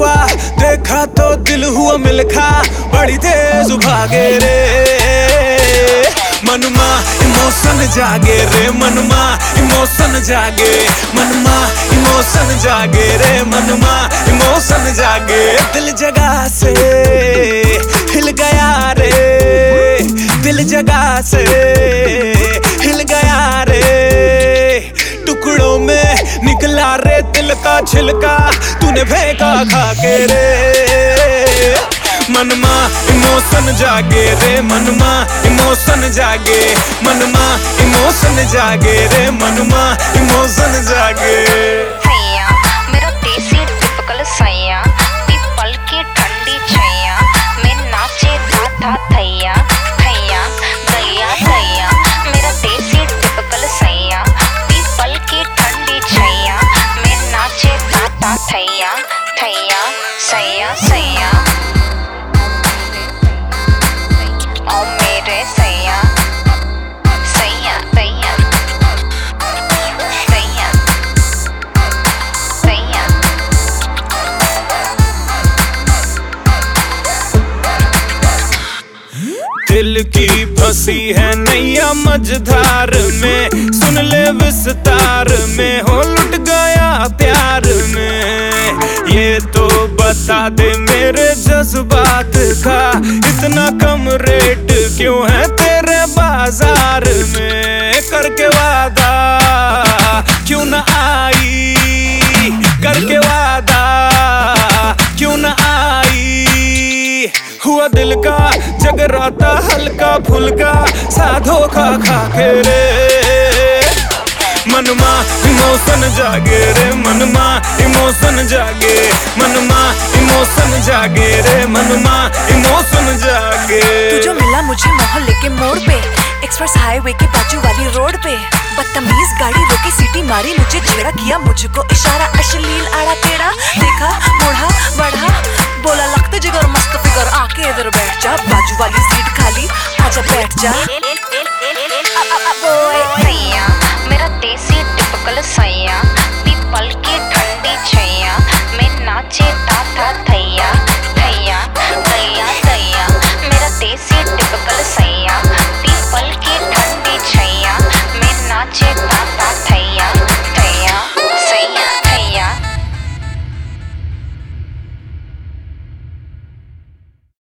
हुआ, देखा तो दिल हुआ मिलखा, बड़ी तेज भागे रे। मनमा, इमोशन जागे रे, मनमा, इमोशन जागे, मनमा, इमोशन जागे रे, मनमा, इमोशन जागे। दिल जगा से, हिल गया रे, दिल जगा से। निकला रे दिल का छिलका, तूने फेंका खा के रे। मनमा, इमोशन जागे रे, मनमा, इमोशन जागे, मनमा, इमोशन जागे रे, मनमा, इमोशन जागे। था था थैया थैया दिल की फंसी है नैया मझधार में। सुन ले विस्तार में, हो लुट गया प्यार में। ये तो बता दे मेरे जज्बात का, इतना कम रेट क्यों है तेरे बाज़ार जगराता हल्का फुल्का साधो खा खा के रे। मनमा, इमोशन जागे रे, मनमा, इमोशन जागे। मनमा, इमोशन जागे रे, मनमा, इमोशन जागे। तू जो मिला मुझे मोहल्ले के मोड़ पे एक्सप्रेस हाईवे के बाजू वाली रोड पे। बदतमीज गाड़ी रोकी सीटी मारी, मुझे छेड़ा किया, मुझको इशारा, अश्लील आड़ा टेढ़ा। देखा मोड़ा बढ़ा, बोला, लगते जिगर मस्त फिगर, आके इधर बैठ जा, बाजू वाली जा। मेरा देसी टिपकल सैया पीपल की ठंडी छैया मैं नाचे था था थैया।